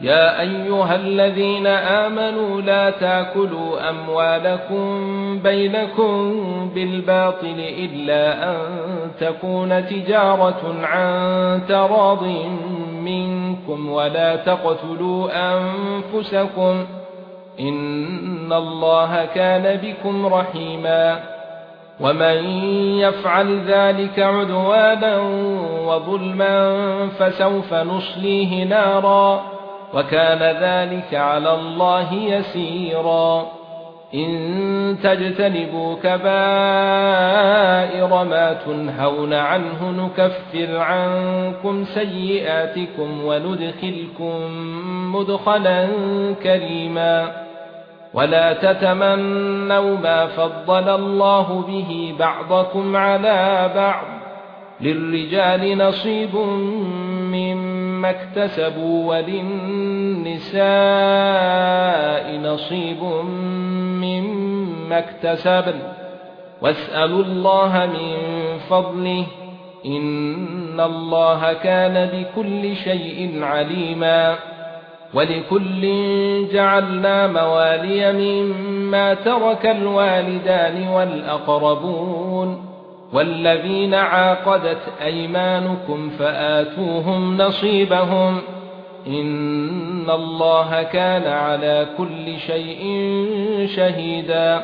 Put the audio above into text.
يا أيها الذين آمنوا لا تأكلوا أموالكم بينكم بالباطل إلا أن تكون تجارة عن تراض منكم ولا تقتلوا أنفسكم إن الله كان بكم رحيما ومن يفعل ذلك عدوانا وظلما فسوف نصليه نارا وكان ذلك على الله يسيرا. إن تجتنبوا كبائر ما تنهون عنه نكفر عنكم سيئاتكم وندخلكم مدخلا كريما. ولا تتمنوا ما فضل الله به بعضكم على بعض. للرجال نصيب مما اكتسبوا وللنساء نصيب مما اكتسبن. واسألوا الله من فضله إن الله كان بكل شيء عليما. ولكل جعلنا موالي مما ترك الوالدان والأقربون. والذين عاقدت أيمانكم فآتوهم نصيبهم إن الله كان على كل شيء شهيدا